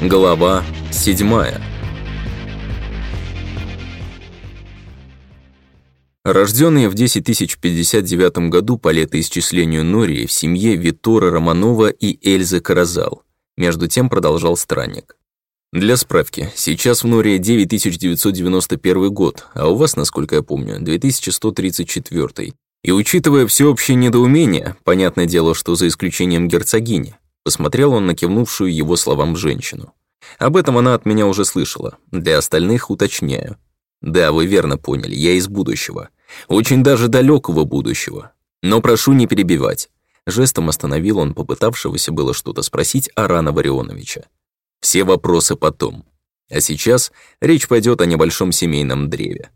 Глава 7 Рожденные в 10059 году по летоисчислению Нории в семье Витора Романова и Эльзы Каразал, между тем продолжал странник. Для справки, сейчас в Нории 9991 год, а у вас, насколько я помню, 2134. И учитывая всеобщее недоумение, понятное дело, что за исключением герцогини, посмотрел он на кивнувшую его словам женщину. Об этом она от меня уже слышала. Для остальных уточняю. Да, вы верно поняли, я из будущего. Очень даже далекого будущего. Но прошу не перебивать. Жестом остановил он попытавшегося было что-то спросить Арана Варионовича. Все вопросы потом. А сейчас речь пойдет о небольшом семейном древе.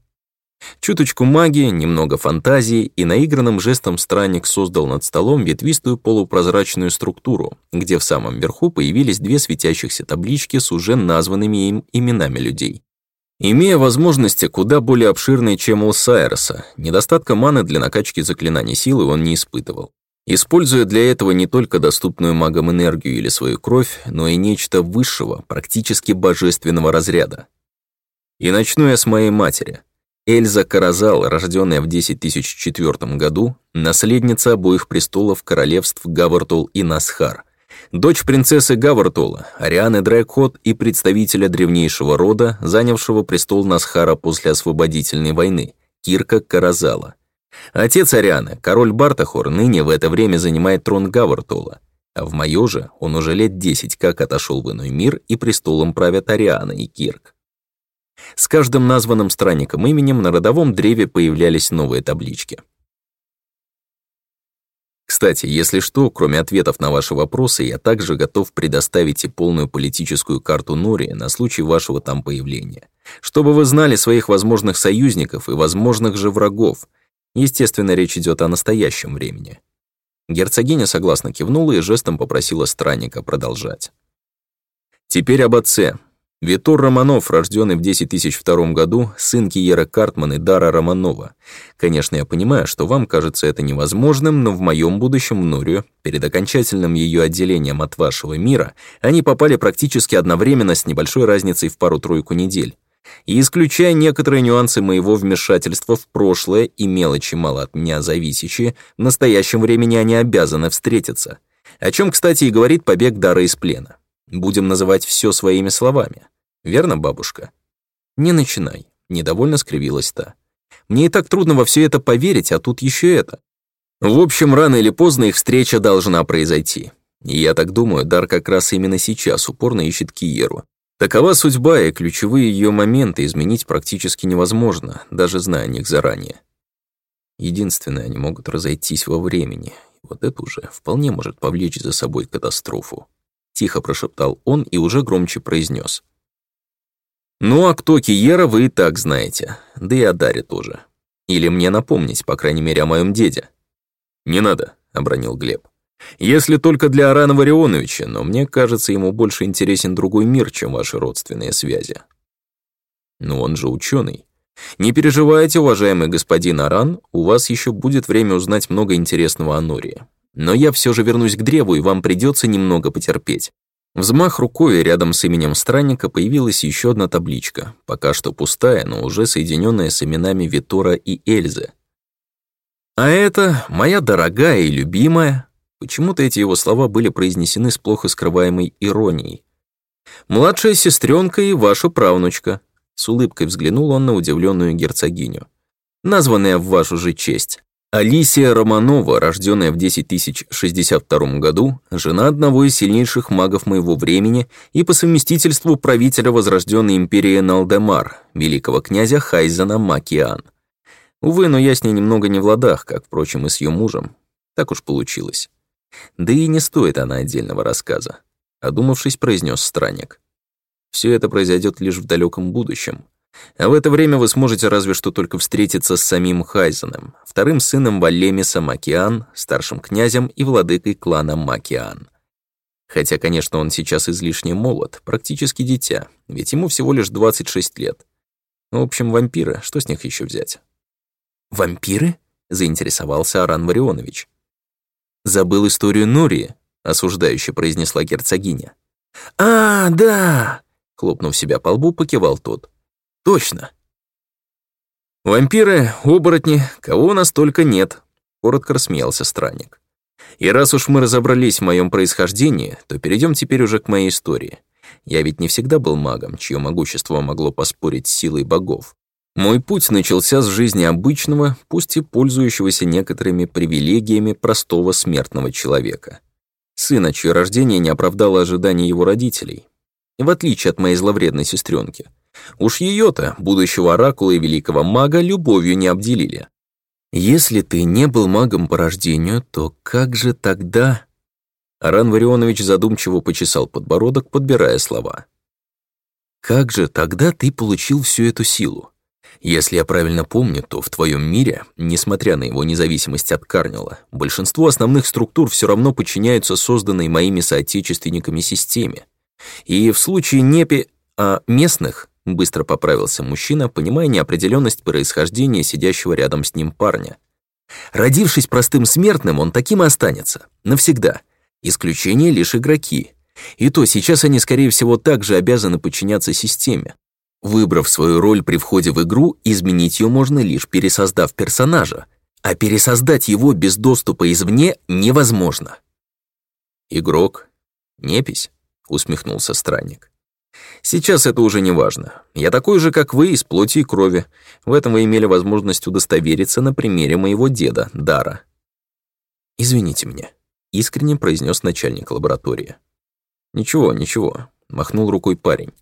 Чуточку магии, немного фантазии, и наигранным жестом странник создал над столом ветвистую полупрозрачную структуру, где в самом верху появились две светящихся таблички с уже названными им именами людей. Имея возможности куда более обширные, чем у Сайроса, недостатка маны для накачки заклинаний силы он не испытывал. Используя для этого не только доступную магам энергию или свою кровь, но и нечто высшего, практически божественного разряда. И начну я с моей матери. Эльза Каразал, рожденная в 10004 году, наследница обоих престолов королевств Гавартул и Насхар, дочь принцессы Гавартула, Арианы Драйкот и представителя древнейшего рода, занявшего престол Насхара после освободительной войны, Кирка Каразала. Отец Арианы, король Бартахор, ныне в это время занимает трон Гавартула, а в Майоже он уже лет 10 как отошел в иной мир и престолом правят Ариана и Кирк. С каждым названным странником именем на родовом древе появлялись новые таблички. Кстати, если что, кроме ответов на ваши вопросы, я также готов предоставить и полную политическую карту Нори на случай вашего там появления. Чтобы вы знали своих возможных союзников и возможных же врагов. Естественно, речь идет о настоящем времени. Герцогиня согласно кивнула и жестом попросила странника продолжать. Теперь об отце. Витор Романов, рожденный в 10 1002 году, сын Киера Картмана и Дара Романова. Конечно, я понимаю, что вам кажется это невозможным, но в моем будущем Нурию, перед окончательным её отделением от вашего мира, они попали практически одновременно с небольшой разницей в пару-тройку недель. И исключая некоторые нюансы моего вмешательства в прошлое и мелочи мало от меня зависящие, в настоящем времени они обязаны встретиться. О чем, кстати, и говорит побег Дара из плена. Будем называть все своими словами. Верно, бабушка? Не начинай, недовольно скривилась та. Мне и так трудно во все это поверить, а тут еще это. В общем, рано или поздно их встреча должна произойти. Я так думаю, Дар как раз именно сейчас упорно ищет Киеру. Такова судьба, и ключевые ее моменты изменить практически невозможно, даже зная о них заранее. Единственное, они могут разойтись во времени. Вот это уже вполне может повлечь за собой катастрофу. — тихо прошептал он и уже громче произнес. «Ну, а кто Киера, вы и так знаете. Да и о Даре тоже. Или мне напомнить, по крайней мере, о моем деде». «Не надо», — обронил Глеб. «Если только для Арана Варионовича, но мне кажется, ему больше интересен другой мир, чем ваши родственные связи». «Но он же ученый. Не переживайте, уважаемый господин Аран, у вас еще будет время узнать много интересного о Нории." Но я все же вернусь к древу, и вам придется немного потерпеть. Взмах рукой рядом с именем странника появилась еще одна табличка, пока что пустая, но уже соединенная с именами Витора и Эльзы. «А это моя дорогая и любимая...» Почему-то эти его слова были произнесены с плохо скрываемой иронией. «Младшая сестренка и ваша правнучка», — с улыбкой взглянул он на удивленную герцогиню. «Названная в вашу же честь. Алисия Романова, рожденная в 10062 году, жена одного из сильнейших магов моего времени и по совместительству правителя возрожденной империи Налдемар, великого князя Хайзена Макиан. Увы, но я с ней немного не в ладах, как, впрочем, и с ее мужем. Так уж получилось. Да и не стоит она отдельного рассказа. Одумавшись, произнес странник. Все это произойдет лишь в далеком будущем, а в это время вы сможете разве что только встретиться с самим Хайзеном, вторым сыном Валлемиса Макиан, старшим князем и владыкой клана Макиан. Хотя, конечно, он сейчас излишне молод, практически дитя, ведь ему всего лишь 26 лет. Ну, в общем, вампиры, что с них еще взять? «Вампиры?» — заинтересовался Аран Варионович. «Забыл историю Нурии», — осуждающе произнесла герцогиня. «А, да!» — хлопнув себя по лбу, покивал тот. Точно. Вампиры, оборотни, кого у нас только нет, коротко рассмеялся странник. И раз уж мы разобрались в моем происхождении, то перейдем теперь уже к моей истории. Я ведь не всегда был магом, чье могущество могло поспорить с силой богов. Мой путь начался с жизни обычного, пусть и пользующегося некоторыми привилегиями простого смертного человека. Сына, чье рождение не оправдало ожиданий его родителей. В отличие от моей зловредной сестренки, Уж ее-то, будущего оракула и великого мага, любовью не обделили. Если ты не был магом по рождению, то как же тогда...» Аран Варионович задумчиво почесал подбородок, подбирая слова. «Как же тогда ты получил всю эту силу? Если я правильно помню, то в твоем мире, несмотря на его независимость от Карнила, большинство основных структур все равно подчиняются созданной моими соотечественниками системе. И в случае непи... а местных Быстро поправился мужчина, понимая неопределенность происхождения сидящего рядом с ним парня. Родившись простым смертным, он таким и останется. Навсегда. Исключение лишь игроки. И то сейчас они, скорее всего, также обязаны подчиняться системе. Выбрав свою роль при входе в игру, изменить ее можно лишь пересоздав персонажа, а пересоздать его без доступа извне невозможно. «Игрок? Непись?» — усмехнулся странник. Сейчас это уже не важно. Я такой же, как вы, из плоти и крови. В этом вы имели возможность удостовериться на примере моего деда, Дара. «Извините меня», — искренне произнес начальник лаборатории. «Ничего, ничего», — махнул рукой парень.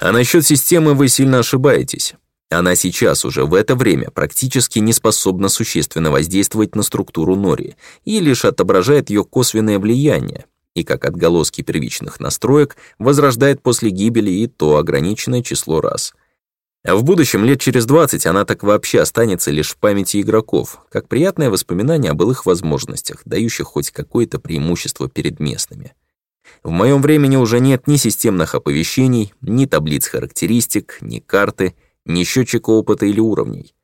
«А насчет системы вы сильно ошибаетесь. Она сейчас уже в это время практически не способна существенно воздействовать на структуру Нори и лишь отображает ее косвенное влияние, и как отголоски первичных настроек возрождает после гибели и то ограниченное число раз. А в будущем, лет через 20, она так вообще останется лишь в памяти игроков, как приятное воспоминание о былых возможностях, дающих хоть какое-то преимущество перед местными. В моем времени уже нет ни системных оповещений, ни таблиц характеристик, ни карты, ни счетчика опыта или уровней.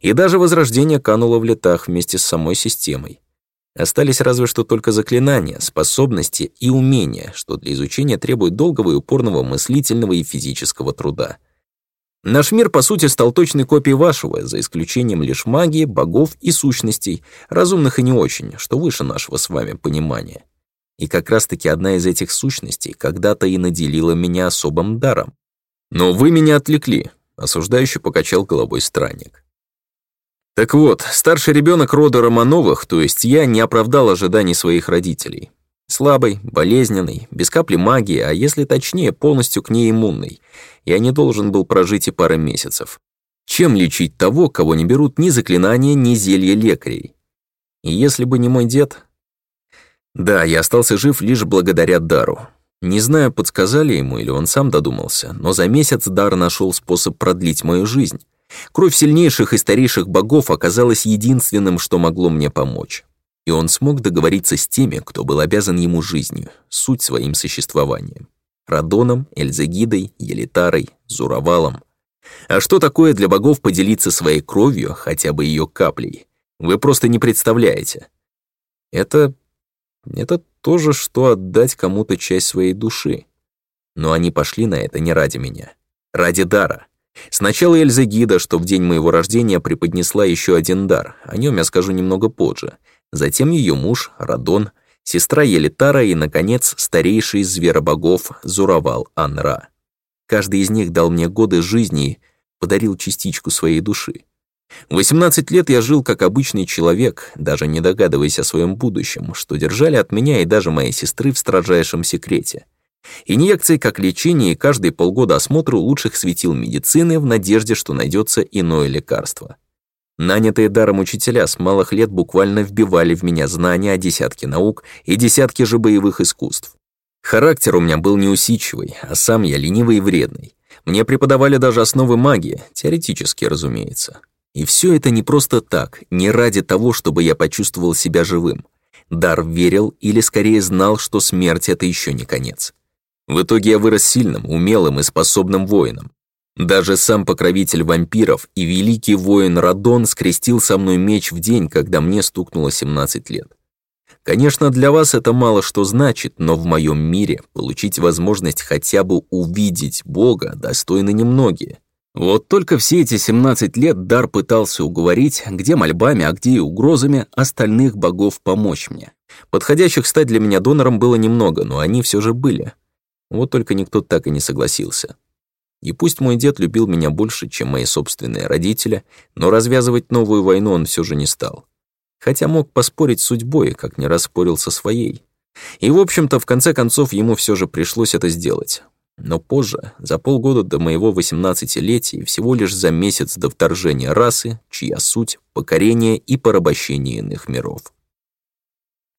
И даже возрождение кануло в летах вместе с самой системой. Остались разве что только заклинания, способности и умения, что для изучения требует долгого и упорного мыслительного и физического труда. Наш мир, по сути, стал точной копией вашего, за исключением лишь магии, богов и сущностей, разумных и не очень, что выше нашего с вами понимания. И как раз-таки одна из этих сущностей когда-то и наделила меня особым даром. Но вы меня отвлекли, Осуждающий покачал головой странник. Так вот, старший ребенок рода Романовых, то есть я, не оправдал ожиданий своих родителей. Слабый, болезненный, без капли магии, а если точнее, полностью к ней иммунный. Я не должен был прожить и пары месяцев. Чем лечить того, кого не берут ни заклинания, ни зелья лекарей? И если бы не мой дед... Да, я остался жив лишь благодаря дару. Не знаю, подсказали ему или он сам додумался, но за месяц дар нашел способ продлить мою жизнь. Кровь сильнейших и старейших богов оказалась единственным, что могло мне помочь. И он смог договориться с теми, кто был обязан ему жизнью, суть своим существованием. Радоном, Эльзегидой, Елитарой, Зуровалом. А что такое для богов поделиться своей кровью, хотя бы ее каплей? Вы просто не представляете. Это... это то же, что отдать кому-то часть своей души. Но они пошли на это не ради меня. Ради дара. Сначала Эльза Гида, что в день моего рождения преподнесла еще один дар, о нем я скажу немного позже. Затем ее муж, Радон, сестра Елитара и, наконец, старейший из зверобогов Зуравал Анра. Каждый из них дал мне годы жизни и подарил частичку своей души. В 18 лет я жил как обычный человек, даже не догадываясь о своем будущем, что держали от меня и даже моей сестры в строжайшем секрете — Инъекции как лечение, и каждые полгода осмотр лучших светил медицины в надежде, что найдется иное лекарство. Нанятые даром учителя с малых лет буквально вбивали в меня знания о десятке наук и десятке же боевых искусств. Характер у меня был неусидчивый, а сам я ленивый и вредный. Мне преподавали даже основы магии, теоретически, разумеется. И все это не просто так, не ради того, чтобы я почувствовал себя живым. Дар верил или скорее знал, что смерть — это еще не конец. В итоге я вырос сильным, умелым и способным воином. Даже сам покровитель вампиров и великий воин Радон скрестил со мной меч в день, когда мне стукнуло 17 лет. Конечно, для вас это мало что значит, но в моем мире получить возможность хотя бы увидеть Бога достойны немногие. Вот только все эти 17 лет Дар пытался уговорить, где мольбами, а где и угрозами, остальных богов помочь мне. Подходящих стать для меня донором было немного, но они все же были. Вот только никто так и не согласился. И пусть мой дед любил меня больше, чем мои собственные родители, но развязывать новую войну он все же не стал. Хотя мог поспорить с судьбой, как не распорил со своей. И, в общем-то, в конце концов, ему все же пришлось это сделать. Но позже, за полгода до моего 18-летия, всего лишь за месяц до вторжения расы, чья суть — покорение и порабощение иных миров.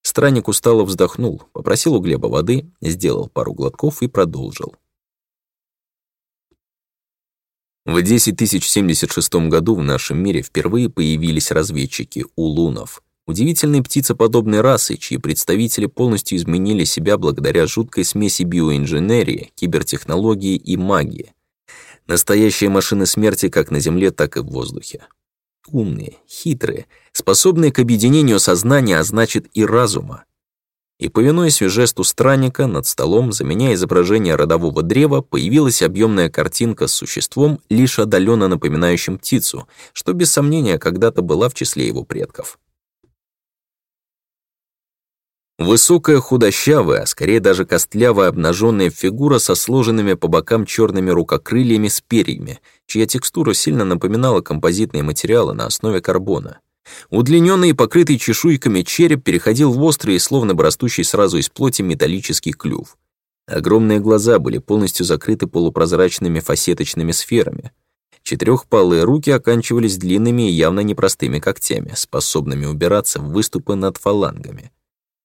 Странник устало вздохнул, попросил у Глеба воды, сделал пару глотков и продолжил. В 10076 году в нашем мире впервые появились разведчики – улунов. Удивительные птицеподобные расы, чьи представители полностью изменили себя благодаря жуткой смеси биоинженерии, кибертехнологии и магии. Настоящие машины смерти как на Земле, так и в воздухе умные, хитрые, способные к объединению сознания, а значит и разума. И повинуясь жесту странника, над столом, заменяя изображение родового древа, появилась объемная картинка с существом, лишь отдаленно напоминающим птицу, что без сомнения когда-то была в числе его предков. Высокая худощавая, а скорее даже костлявая обнаженная фигура со сложенными по бокам черными рукокрыльями с перьями, чья текстура сильно напоминала композитные материалы на основе карбона. Удлиненный и покрытый чешуйками череп переходил в острый и словно бы растущий сразу из плоти металлический клюв. Огромные глаза были полностью закрыты полупрозрачными фасеточными сферами. Четырехпалые руки оканчивались длинными и явно непростыми когтями, способными убираться в выступы над фалангами.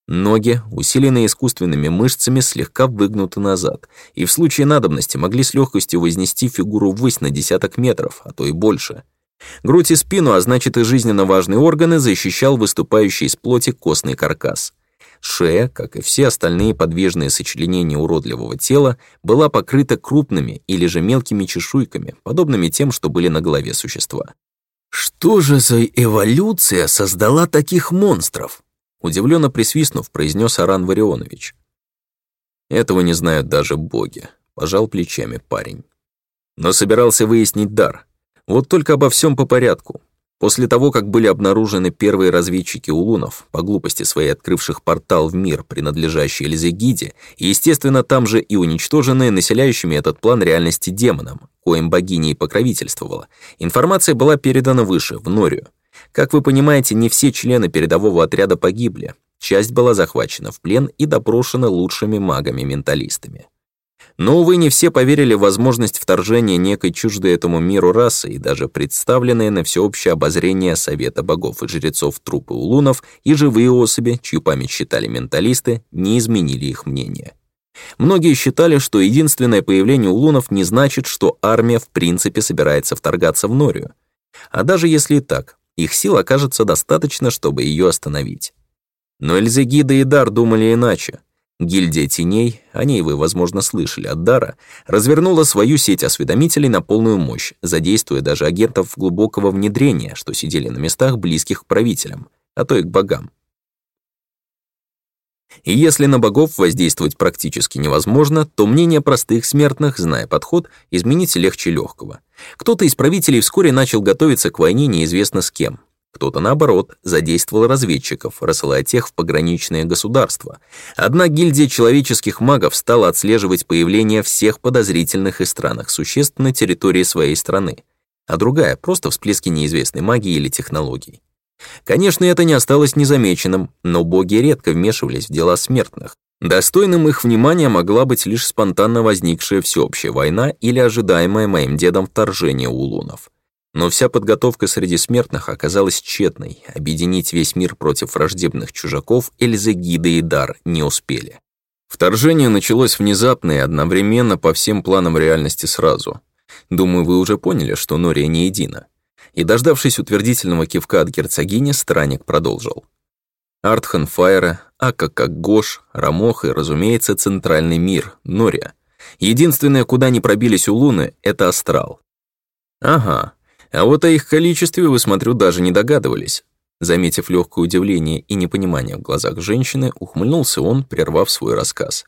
Ноги, усиленные искусственными мышцами, слегка выгнуты назад, и в случае надобности могли с легкостью вознести фигуру ввысь на десяток метров, а то и больше. Грудь и спину, а значит и жизненно важные органы, защищал выступающий из плоти костный каркас. Шея, как и все остальные подвижные сочленения уродливого тела, была покрыта крупными или же мелкими чешуйками, подобными тем, что были на голове существа. Что же за эволюция создала таких монстров? Удивленно присвистнув, произнес Аран Варионович. «Этого не знают даже боги», — пожал плечами парень. Но собирался выяснить дар. Вот только обо всем по порядку. После того, как были обнаружены первые разведчики улунов, по глупости своей открывших портал в мир, принадлежащий Эльзегиде, естественно, там же и уничтоженные населяющими этот план реальности демоном, коим богиня и покровительствовала, информация была передана выше, в Норию. Как вы понимаете, не все члены передового отряда погибли. Часть была захвачена в плен и допрошена лучшими магами-менталистами. Но, увы, не все поверили в возможность вторжения некой чуждой этому миру расы и даже представленные на всеобщее обозрение Совета богов и жрецов трупы улунов и живые особи, чью память считали менталисты, не изменили их мнение. Многие считали, что единственное появление улунов не значит, что армия в принципе собирается вторгаться в Норию. А даже если и так, их сил окажется достаточно, чтобы ее остановить. Но Эльзегида и Дар думали иначе. Гильдия теней, о ней вы, возможно, слышали от Дара, развернула свою сеть осведомителей на полную мощь, задействуя даже агентов глубокого внедрения, что сидели на местах, близких к правителям, а то и к богам. И если на богов воздействовать практически невозможно, то мнение простых смертных, зная подход, изменить легче легкого. Кто-то из правителей вскоре начал готовиться к войне неизвестно с кем. Кто-то, наоборот, задействовал разведчиков, рассылая тех в пограничные государства. Одна гильдия человеческих магов стала отслеживать появление всех подозрительных и странных существ на территории своей страны, а другая — просто всплески неизвестной магии или технологий. Конечно, это не осталось незамеченным, но боги редко вмешивались в дела смертных. Достойным их внимания могла быть лишь спонтанно возникшая всеобщая война или ожидаемое моим дедом вторжение улунов. Но вся подготовка среди смертных оказалась тщетной, объединить весь мир против враждебных чужаков Эльзы Гида и Дар не успели. Вторжение началось внезапно и одновременно по всем планам реальности сразу. Думаю, вы уже поняли, что Нория не едина. И, дождавшись утвердительного кивка от герцогини, странник продолжил. Артхенфайра, Акакагош, Рамох и, разумеется, Центральный мир, Нория. Единственное, куда не пробились у Луны, это астрал. Ага, а вот о их количестве вы, смотрю, даже не догадывались. Заметив легкое удивление и непонимание в глазах женщины, ухмыльнулся он, прервав свой рассказ.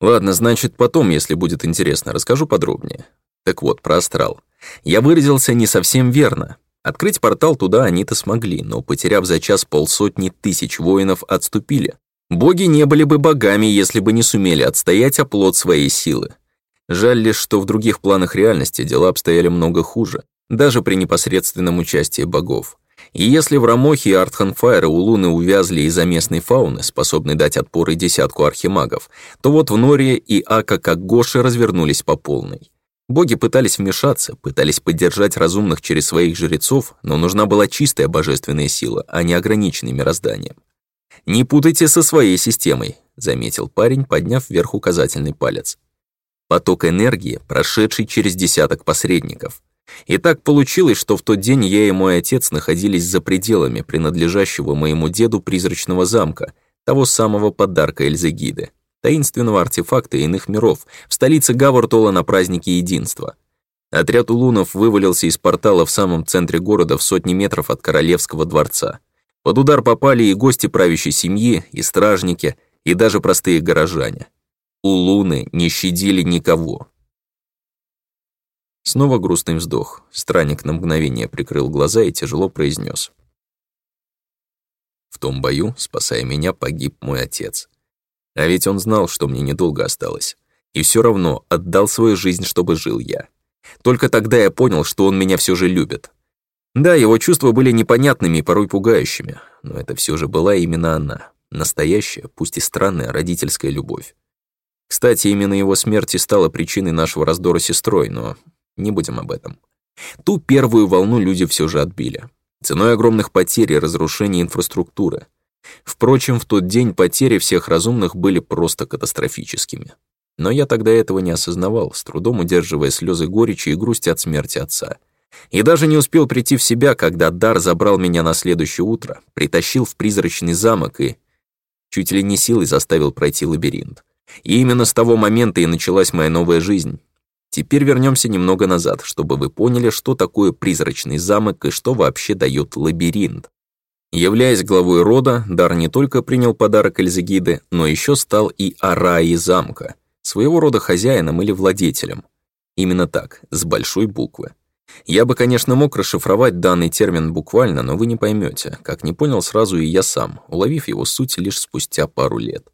Ладно, значит, потом, если будет интересно, расскажу подробнее. Так вот, про астрал. Я выразился не совсем верно. Открыть портал туда они-то смогли, но, потеряв за час полсотни тысяч воинов, отступили. Боги не были бы богами, если бы не сумели отстоять оплот своей силы. Жаль лишь, что в других планах реальности дела обстояли много хуже, даже при непосредственном участии богов. И если в Рамохе и Артханфайре у Луны увязли из-за местной фауны, способной дать отпор и десятку архимагов, то вот в Норе и Ака как Гоши развернулись по полной. Боги пытались вмешаться, пытались поддержать разумных через своих жрецов, но нужна была чистая божественная сила, а не ограниченное мироздание. «Не путайте со своей системой», — заметил парень, подняв вверх указательный палец. «Поток энергии, прошедший через десяток посредников. И так получилось, что в тот день я и мой отец находились за пределами принадлежащего моему деду призрачного замка, того самого подарка Эльзегиды таинственного артефакта иных миров, в столице Гавартола на празднике Единства. Отряд улунов вывалился из портала в самом центре города в сотни метров от Королевского дворца. Под удар попали и гости правящей семьи, и стражники, и даже простые горожане. Улуны не щадили никого. Снова грустный вздох. Странник на мгновение прикрыл глаза и тяжело произнес: «В том бою, спасая меня, погиб мой отец. А ведь он знал, что мне недолго осталось. И все равно отдал свою жизнь, чтобы жил я. Только тогда я понял, что он меня все же любит. Да, его чувства были непонятными и порой пугающими, но это все же была именно она, настоящая, пусть и странная родительская любовь. Кстати, именно его смерть и стала причиной нашего раздора с сестрой, но не будем об этом. Ту первую волну люди все же отбили. Ценой огромных потерь и разрушения инфраструктуры. Впрочем, в тот день потери всех разумных были просто катастрофическими. Но я тогда этого не осознавал, с трудом удерживая слезы горечи и грусти от смерти отца. И даже не успел прийти в себя, когда Дар забрал меня на следующее утро, притащил в призрачный замок и чуть ли не силой заставил пройти лабиринт. И именно с того момента и началась моя новая жизнь. Теперь вернемся немного назад, чтобы вы поняли, что такое призрачный замок и что вообще дает лабиринт. Являясь главой рода, Дар не только принял подарок Эльзегиды, но еще стал и Араи замка, своего рода хозяином или владетелем. Именно так, с большой буквы. Я бы, конечно, мог расшифровать данный термин буквально, но вы не поймете, как не понял сразу и я сам, уловив его суть лишь спустя пару лет.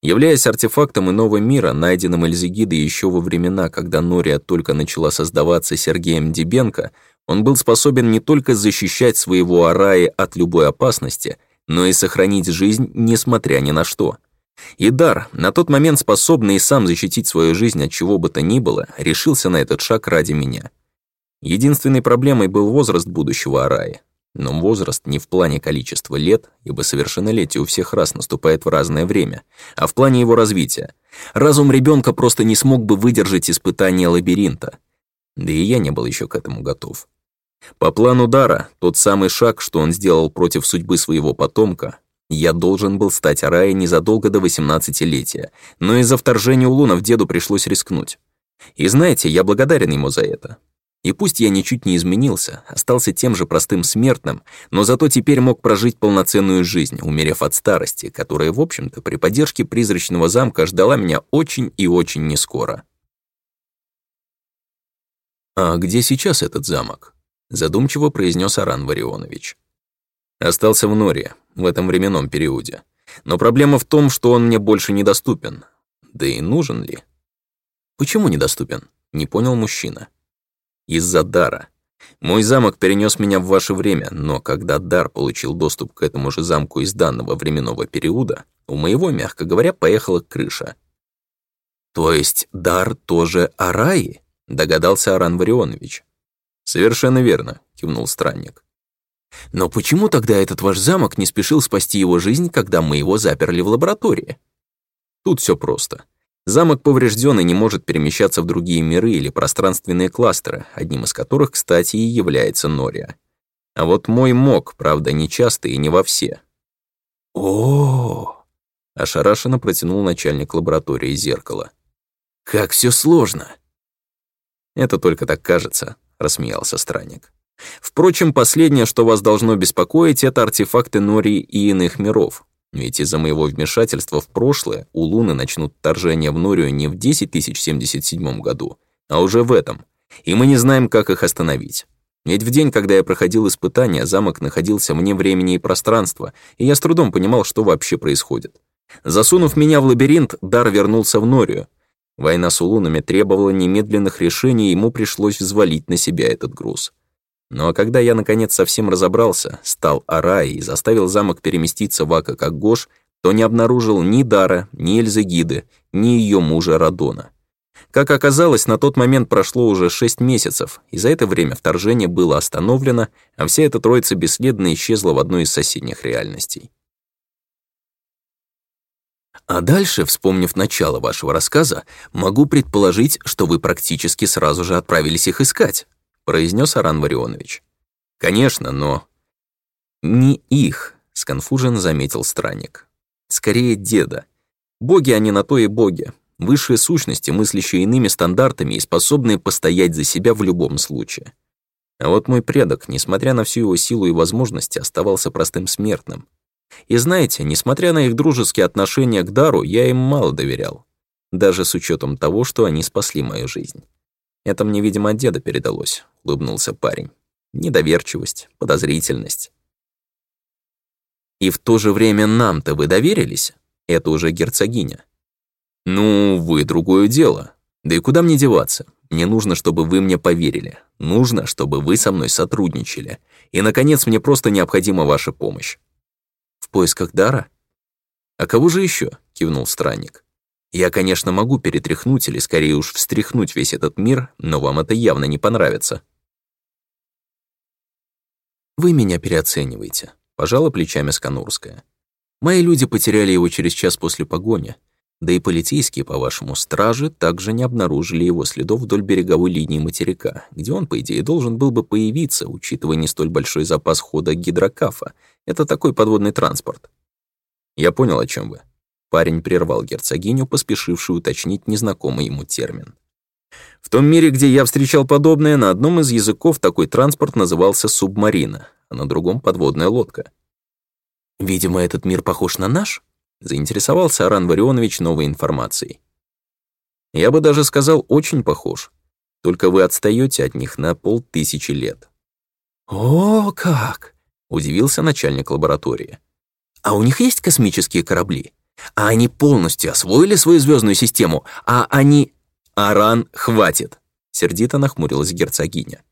Являясь артефактом иного мира, найденным Эльзигидой еще во времена, когда Нория только начала создаваться Сергеем Дебенко, он был способен не только защищать своего Араи от любой опасности, но и сохранить жизнь, несмотря ни на что. Идар, на тот момент способный и сам защитить свою жизнь от чего бы то ни было, решился на этот шаг ради меня. Единственной проблемой был возраст будущего Араи. Но возраст не в плане количества лет, ибо совершеннолетие у всех раз наступает в разное время, а в плане его развития. Разум ребенка просто не смог бы выдержать испытания лабиринта. Да и я не был еще к этому готов. По плану Дара, тот самый шаг, что он сделал против судьбы своего потомка, я должен был стать Араей незадолго до 18-летия, но из-за вторжения Улунов деду пришлось рискнуть. И знаете, я благодарен ему за это. И пусть я ничуть не изменился, остался тем же простым смертным, но зато теперь мог прожить полноценную жизнь, умерев от старости, которая, в общем-то, при поддержке призрачного замка ждала меня очень и очень нескоро. «А где сейчас этот замок?» задумчиво произнес Аран Варионович. Остался в Норе, в этом временном периоде. Но проблема в том, что он мне больше недоступен. Да и нужен ли? Почему недоступен? Не понял мужчина. Из-за дара. Мой замок перенес меня в ваше время, но когда дар получил доступ к этому же замку из данного временного периода, у моего, мягко говоря, поехала крыша. То есть дар тоже Араи? Догадался Аран Варионович. «Совершенно верно», — кивнул странник. «Но почему тогда этот ваш замок не спешил спасти его жизнь, когда мы его заперли в лаборатории?» «Тут все просто. Замок поврежден и не может перемещаться в другие миры или пространственные кластеры, одним из которых, кстати, и является Нория. А вот мой мог, правда, не часто и не во все». «О-о-о!» — ошарашенно протянул начальник лаборатории зеркало. «Как все сложно!» «Это только так кажется», — рассмеялся странник. «Впрочем, последнее, что вас должно беспокоить, это артефакты Нори и иных миров. Ведь из-за моего вмешательства в прошлое у Луны начнут вторжение в Норию не в 10077 году, а уже в этом. И мы не знаем, как их остановить. Ведь в день, когда я проходил испытания, замок находился вне времени и пространства, и я с трудом понимал, что вообще происходит. Засунув меня в лабиринт, Дар вернулся в Норию, Война с улунами требовала немедленных решений, и ему пришлось взвалить на себя этот груз. Но когда я, наконец, совсем разобрался, стал Арай и заставил замок переместиться в Ака-Кагош, то не обнаружил ни Дара, ни Эльзы Эльзагиды, ни ее мужа Радона. Как оказалось, на тот момент прошло уже шесть месяцев, и за это время вторжение было остановлено, а вся эта троица бесследно исчезла в одной из соседних реальностей. А дальше, вспомнив начало вашего рассказа, могу предположить, что вы практически сразу же отправились их искать», — произнес Аран Варионович. «Конечно, но...» «Не их», — сконфужен заметил странник. «Скорее деда. Боги они на то и боги. Высшие сущности, мыслящие иными стандартами и способные постоять за себя в любом случае. А вот мой предок, несмотря на всю его силу и возможности, оставался простым смертным. И знаете, несмотря на их дружеские отношения к Дару, я им мало доверял. Даже с учетом того, что они спасли мою жизнь. Это мне, видимо, от деда передалось, улыбнулся парень. Недоверчивость, подозрительность. И в то же время нам-то вы доверились? Это уже герцогиня. Ну, вы другое дело. Да и куда мне деваться? Мне нужно, чтобы вы мне поверили. Нужно, чтобы вы со мной сотрудничали. И, наконец, мне просто необходима ваша помощь в поисках дара». «А кого же еще? кивнул странник. «Я, конечно, могу перетряхнуть или скорее уж встряхнуть весь этот мир, но вам это явно не понравится». «Вы меня переоцениваете», — пожала плечами Сканурская. «Мои люди потеряли его через час после погони, да и полицейские, по вашему страже, также не обнаружили его следов вдоль береговой линии материка, где он, по идее, должен был бы появиться, учитывая не столь большой запас хода гидрокафа. Это такой подводный транспорт. Я понял, о чем вы. Парень прервал герцогиню, поспешившую уточнить незнакомый ему термин. В том мире, где я встречал подобное, на одном из языков такой транспорт назывался субмарина, а на другом — подводная лодка. «Видимо, этот мир похож на наш?» заинтересовался Аран Варионович новой информацией. «Я бы даже сказал, очень похож. Только вы отстаёте от них на полтысячи лет». «О, как!» — удивился начальник лаборатории. «А у них есть космические корабли? А они полностью освоили свою звёздную систему, а они...» «Аран, хватит!» — сердито нахмурилась герцогиня.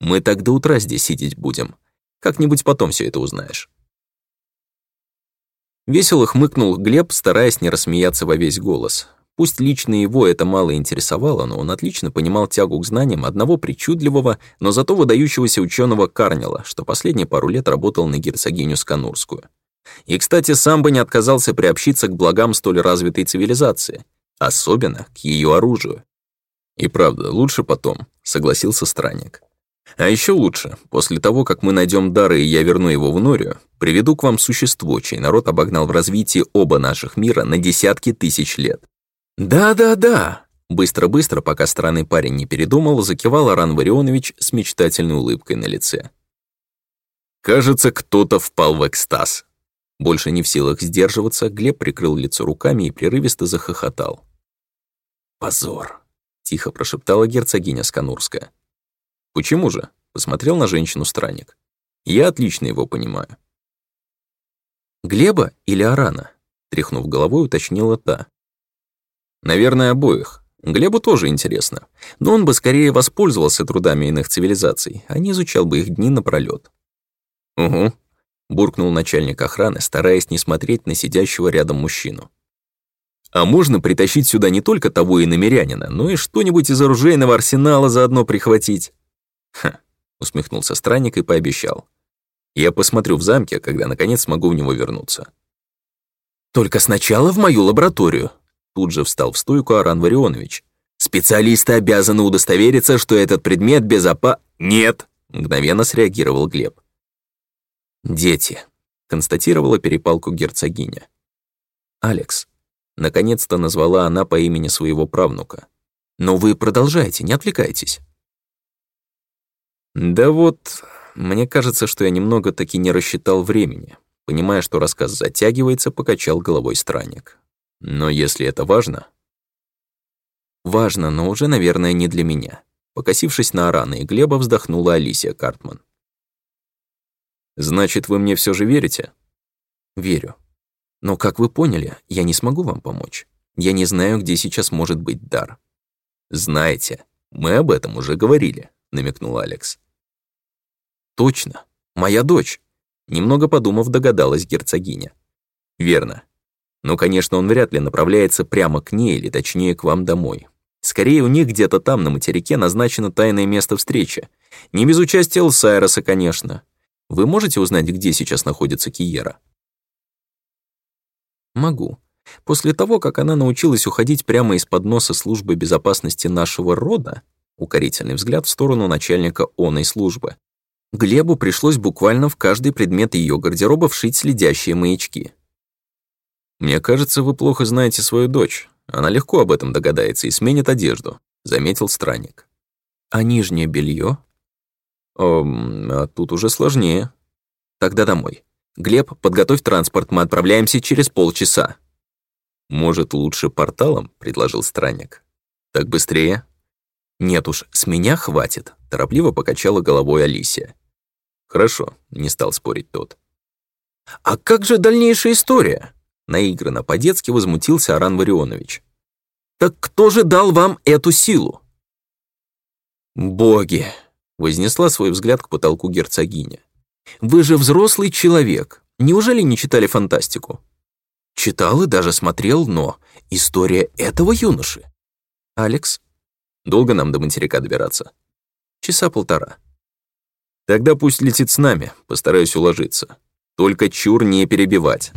«Мы так до утра здесь сидеть будем. Как-нибудь потом всё это узнаешь». Весело хмыкнул Глеб, стараясь не рассмеяться во весь голос. Пусть лично его это мало интересовало, но он отлично понимал тягу к знаниям одного причудливого, но зато выдающегося ученого Карнела, что последние пару лет работал на герцогиню Сканурскую. И, кстати, сам бы не отказался приобщиться к благам столь развитой цивилизации, особенно к ее оружию. «И правда, лучше потом», — согласился странник. А еще лучше, после того, как мы найдем дары и я верну его в Норию, приведу к вам существо, чей народ обогнал в развитии оба наших мира на десятки тысяч лет. Да-да-да! Быстро-быстро, пока странный парень не передумал, закивал Аран Варионович с мечтательной улыбкой на лице. Кажется, кто-то впал в экстаз. Больше не в силах сдерживаться, Глеб прикрыл лицо руками и прерывисто захохотал. «Позор!» — тихо прошептала герцогиня Сканурская. «Почему же?» — посмотрел на женщину странник. «Я отлично его понимаю». «Глеба или Арана?» — тряхнув головой, уточнила та. «Наверное, обоих. Глебу тоже интересно. Но он бы скорее воспользовался трудами иных цивилизаций, а не изучал бы их дни напролёт». «Угу», — буркнул начальник охраны, стараясь не смотреть на сидящего рядом мужчину. «А можно притащить сюда не только того и намерянина, но и что-нибудь из оружейного арсенала заодно прихватить?» Усмехнулся странник и пообещал. Я посмотрю в замке, когда наконец смогу в него вернуться. Только сначала в мою лабораторию. Тут же встал в стойку Аран Варионович. Специалисты обязаны удостовериться, что этот предмет без опа. Нет! Мгновенно среагировал Глеб. Дети, констатировала перепалку герцогиня. Алекс. Наконец-то назвала она по имени своего правнука. Но вы продолжайте, не отвлекайтесь. Да вот, мне кажется, что я немного таки не рассчитал времени. Понимая, что рассказ затягивается, покачал головой странник. Но если это важно... Важно, но уже, наверное, не для меня. Покосившись на Арана и Глеба, вздохнула Алисия Картман. «Значит, вы мне все же верите?» «Верю. Но, как вы поняли, я не смогу вам помочь. Я не знаю, где сейчас может быть дар». «Знаете, мы об этом уже говорили», — намекнул Алекс. «Точно, моя дочь!» Немного подумав, догадалась герцогиня. «Верно. Но, конечно, он вряд ли направляется прямо к ней, или точнее, к вам домой. Скорее, у них где-то там, на материке, назначено тайное место встречи. Не без участия Лсайроса, конечно. Вы можете узнать, где сейчас находится Киера?» «Могу», После того, как она научилась уходить прямо из-под носа службы безопасности нашего рода, укорительный взгляд в сторону начальника оной службы, Глебу пришлось буквально в каждый предмет ее гардероба вшить следящие маячки. «Мне кажется, вы плохо знаете свою дочь. Она легко об этом догадается и сменит одежду», — заметил странник. «А нижнее белье? «Эм, а тут уже сложнее». «Тогда домой. Глеб, подготовь транспорт, мы отправляемся через полчаса». «Может, лучше порталом?» — предложил странник. «Так быстрее?» «Нет уж, с меня хватит», — торопливо покачала головой Алисия. «Хорошо», — не стал спорить тот. «А как же дальнейшая история?» Наигранно по-детски возмутился Аран Варионович. «Так кто же дал вам эту силу?» «Боги!» — вознесла свой взгляд к потолку герцогиня. «Вы же взрослый человек. Неужели не читали фантастику?» «Читал и даже смотрел, но история этого юноши...» «Алекс?» «Долго нам до материка добираться?» «Часа полтора», Тогда пусть летит с нами, постараюсь уложиться. Только чур не перебивать».